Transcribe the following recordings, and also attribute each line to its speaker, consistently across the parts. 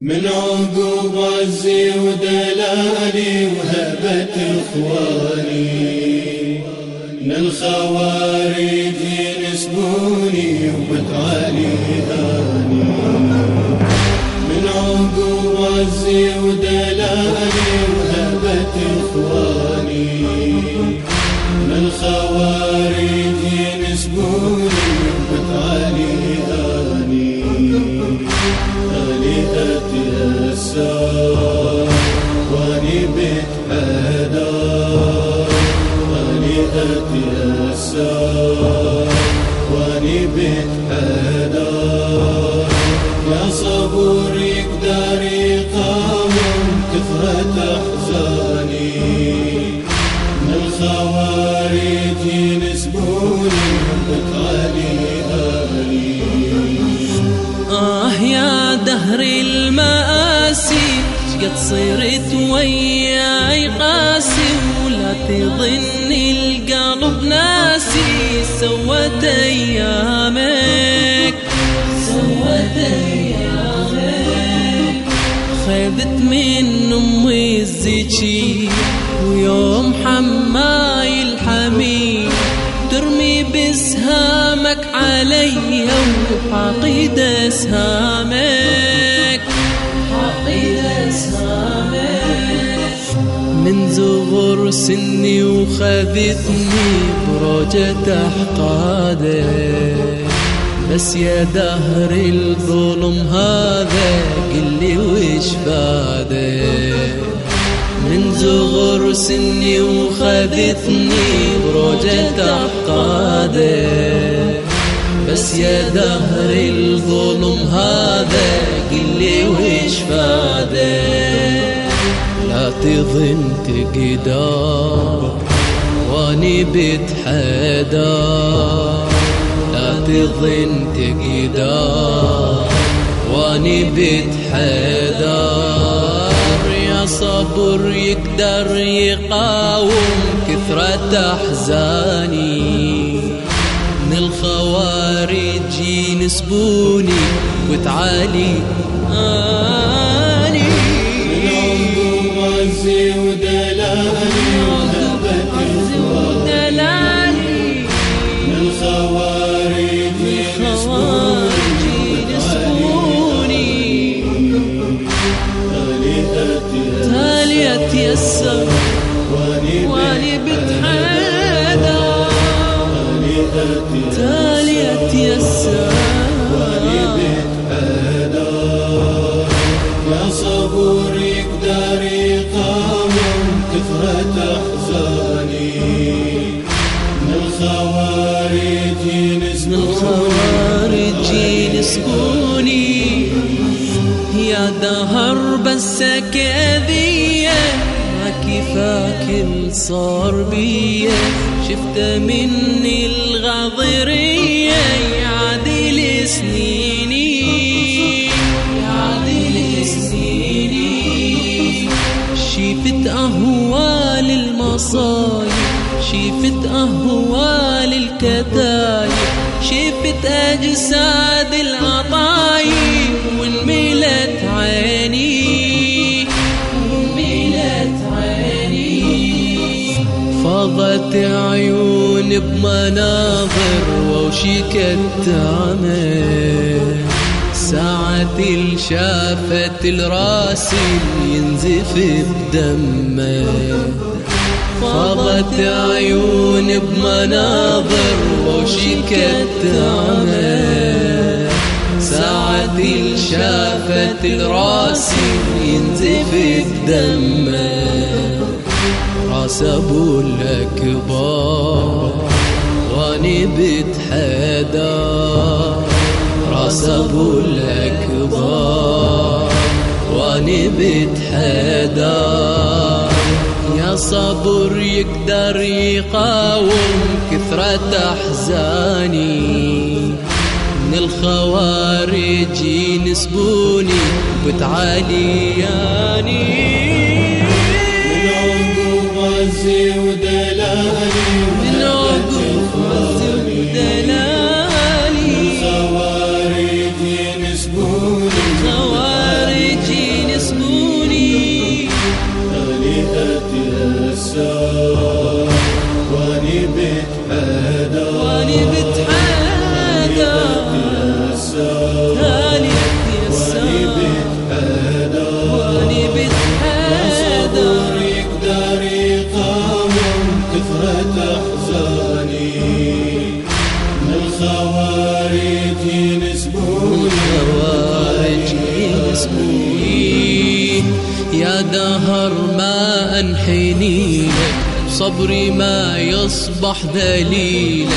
Speaker 1: من عقوب عزي ودلالي وهبة إخواني من الخوارج ينسبوني وبتعالي هاني. من عقوب عزي ودلالي وهبة إخواني من الخوارج ينسبوني حدار يا صبور يقدر يقاوم كثرة أحزاني. من الخوارج ينسبوني بتعالي آلي
Speaker 2: آه يا دهر المآسي شقد صرت وياي قاسي ولا تظن القلب ناسي سوت أيامك. سوت أيامك. خذت من أمي الزكي ويوم حماي الحميد. ترمي بسهامك علي وحاقد إسهامك. حاقد إسهامك. من زغر سني وخذتني بروجة احقادك بس يا دهر الظلم هذا قل لي وش فادك من زغر سني وخذتني بروجة أحقادك بس يا دهر الظلم هذا قل لي وش فادك لا تظن تقدر. واني بتحدر لا تظن تقدر واني بتحدر يا صبر يقدر يقاوم كثرة أحزاني. من الخوارج ينسبوني وتعالي. آني.
Speaker 1: من عقوب يا
Speaker 2: دهر بس كذية ما كفاك صار بيا. شفت مني الغاضرية يعدل سنيني يعدل سنيني. شيفت أهوال المصايب شيفت أهوال الكتايب شيفت أجساد العطايب. فاضت عيون بمناظر وشكت عمى ساعة شافت الراس ينزف بدمة. فاضت عيون بمناظر وشكت عمى ساعة شافت الراس ينزف بدمة. راس ابو الأكبر. واني بتحدى راس ابو الأكبر. واني بتحدى يا صبر يقدر يقاوم كثرة أحزاني. من الخوارج ينسبوني وتعالياني
Speaker 1: من عقوب
Speaker 2: يا دهر ما أنحني لك صبري ما يصبح ذليلك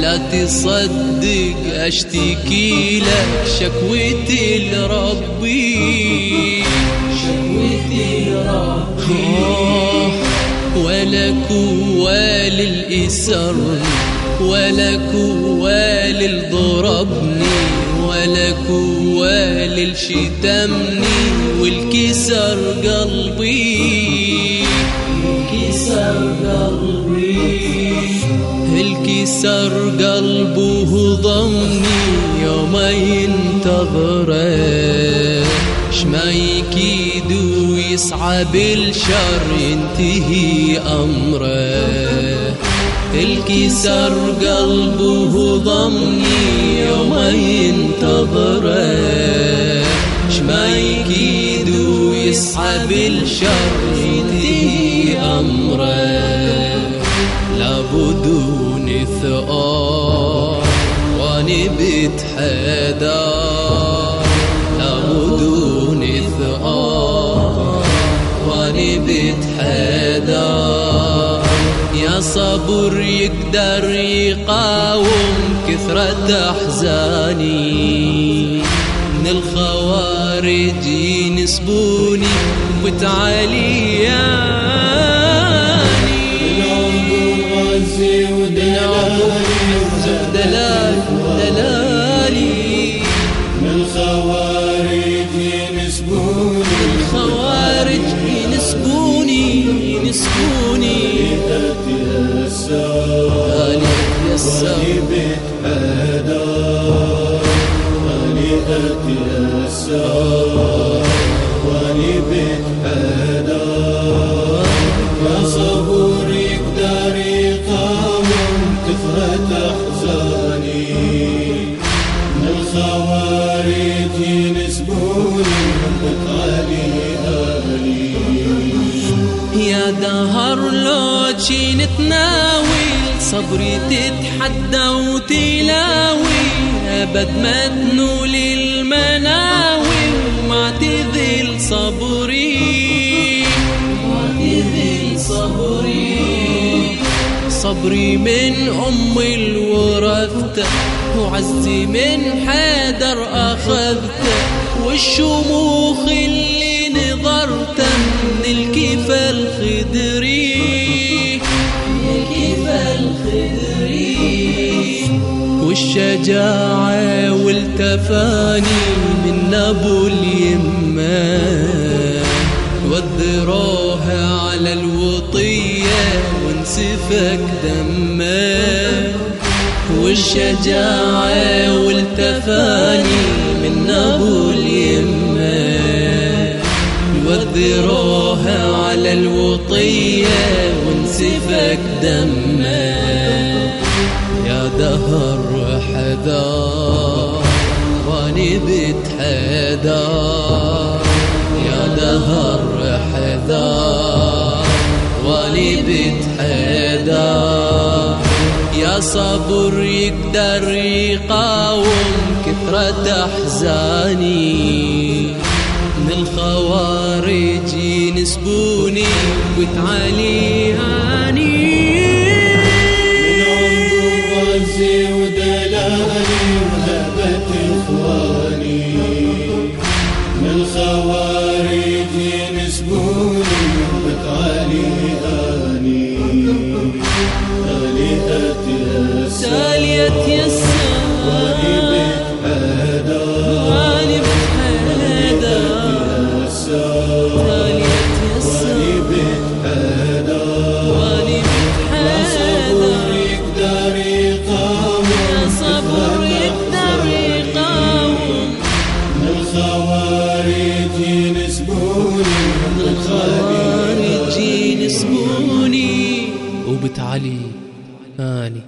Speaker 2: لا تصدق أشتكي لك شكوتي لربي. شكوتي لربي. ولك وللإسر ولك وللضربني ولك وللشتمني والكسر قلبي. الكسر قلبي. الكسر قلبه ضمني يوم ينتظره. شما يكيد ويسعى بالشر ينتهي أمره. الكسر قلبه ضمني يوم ينتظره شما يكيد ويسعى بالشر ينتهي أمره. لابدون ثؤار واني بتحدار. لابدون ثؤار واني بتحدار. يا صبر يقدر يقاوم كثرة أحزاني. من الخوارج ينسبوني وتعالياني
Speaker 1: واني بيت حدار يا صبور يقدر يقاوم كثرة أحزاني من الخوارج ينسبوني وتعالي آلي
Speaker 2: يا دهر لو تشي نتناوي صبري تتحدى وتلاوي. أبد ما تنول المناوي ما تذل صبري صبري من أم الورثته وعزي من حيدر أخذته والشموخ اللي نظرته من الكفى الخدري والشجاعة والتفاني من أبو اليمة وذروها على الوطية وانسفك دمه. والشجاعة والتفاني من أبو اليمة وذروها على الوطية وانسفك دمه. دهر حذار واني بتحدار يا دهر حذار واني بتحدار يا صبر يقدر يقاوم كثرة أحزاني من الخوارج ينسبوني وتعالياني
Speaker 1: غزي ودلالي ينسبوني
Speaker 2: وبتعلي. آني.